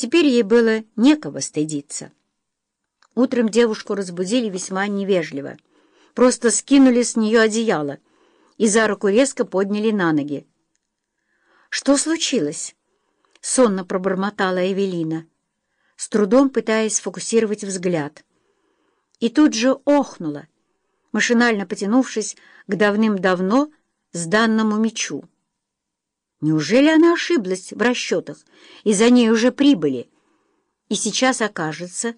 Теперь ей было некого стыдиться. Утром девушку разбудили весьма невежливо. Просто скинули с нее одеяло и за руку резко подняли на ноги. «Что случилось?» — сонно пробормотала Эвелина, с трудом пытаясь сфокусировать взгляд. И тут же охнула, машинально потянувшись к давным-давно сданному мечу. Неужели она ошиблась в расчетах, и за ней уже прибыли? И сейчас окажется,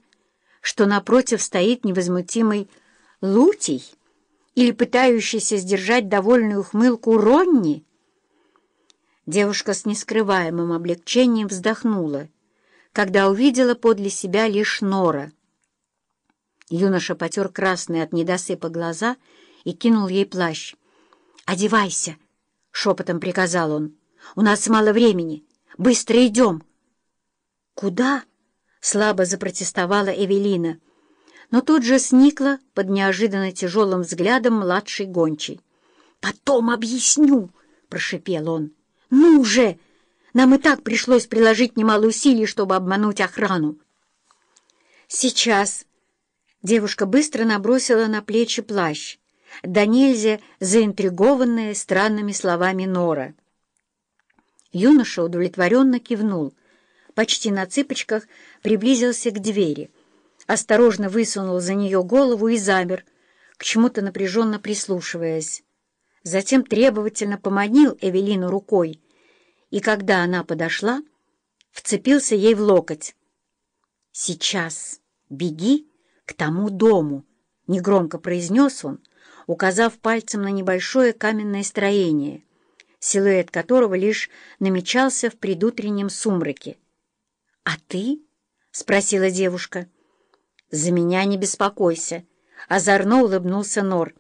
что напротив стоит невозмутимый Лутий или пытающийся сдержать довольную ухмылку Ронни? Девушка с нескрываемым облегчением вздохнула, когда увидела подле себя лишь Нора. Юноша потер красные от недосыпа глаза и кинул ей плащ. «Одевайся!» — шепотом приказал он. У нас мало времени. Быстро идем!» «Куда?» — слабо запротестовала Эвелина, но тут же сникла под неожиданно тяжелым взглядом младшей гончей. «Потом объясню!» — прошипел он. «Ну же! Нам и так пришлось приложить немало усилий, чтобы обмануть охрану». «Сейчас!» Девушка быстро набросила на плечи плащ, да нельзя заинтригованная странными словами Нора. Юноша удовлетворенно кивнул, почти на цыпочках приблизился к двери, осторожно высунул за нее голову и замер, к чему-то напряженно прислушиваясь. Затем требовательно поманил Эвелину рукой, и когда она подошла, вцепился ей в локоть. «Сейчас беги к тому дому», — негромко произнес он, указав пальцем на небольшое каменное строение — силуэт которого лишь намечался в предутреннем сумраке. «А ты?» — спросила девушка. «За меня не беспокойся», — озорно улыбнулся Нор.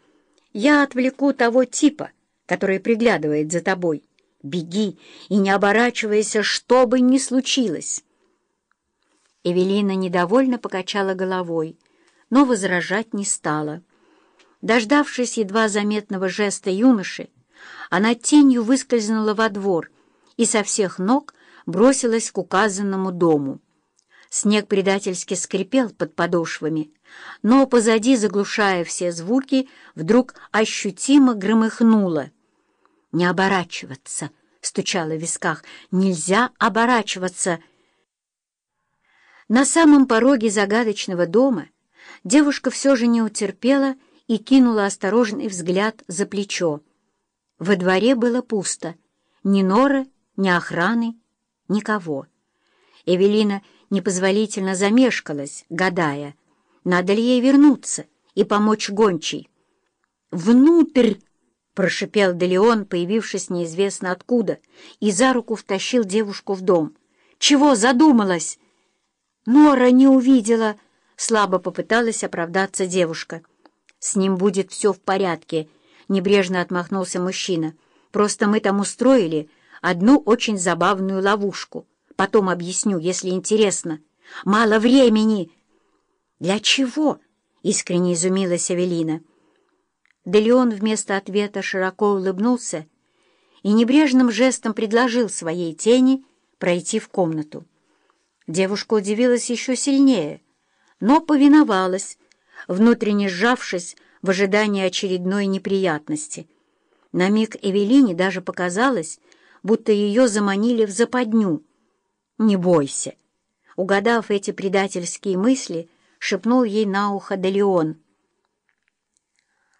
«Я отвлеку того типа, который приглядывает за тобой. Беги и не оборачивайся, что бы ни случилось». Эвелина недовольно покачала головой, но возражать не стала. Дождавшись едва заметного жеста юноши, она тенью выскользнула во двор и со всех ног бросилась к указанному дому. Снег предательски скрипел под подошвами, но позади, заглушая все звуки, вдруг ощутимо громыхнуло. «Не оборачиваться!» — стучало в висках. «Нельзя оборачиваться!» На самом пороге загадочного дома девушка все же не утерпела и кинула осторожный взгляд за плечо. Во дворе было пусто. Ни норы, ни охраны, никого. Эвелина непозволительно замешкалась, гадая, надо ли ей вернуться и помочь гончей. «Внутрь!» — прошипел Делеон, появившись неизвестно откуда, и за руку втащил девушку в дом. «Чего задумалась?» «Нора не увидела!» — слабо попыталась оправдаться девушка. «С ним будет все в порядке», — небрежно отмахнулся мужчина. «Просто мы там устроили одну очень забавную ловушку. Потом объясню, если интересно. Мало времени!» «Для чего?» — искренне изумилась Эвелина. Делеон вместо ответа широко улыбнулся и небрежным жестом предложил своей тени пройти в комнату. Девушка удивилась еще сильнее, но повиновалась, внутренне сжавшись в ожидании очередной неприятности. На миг Эвелине даже показалось, будто ее заманили в западню. «Не бойся!» Угадав эти предательские мысли, шепнул ей на ухо Делеон —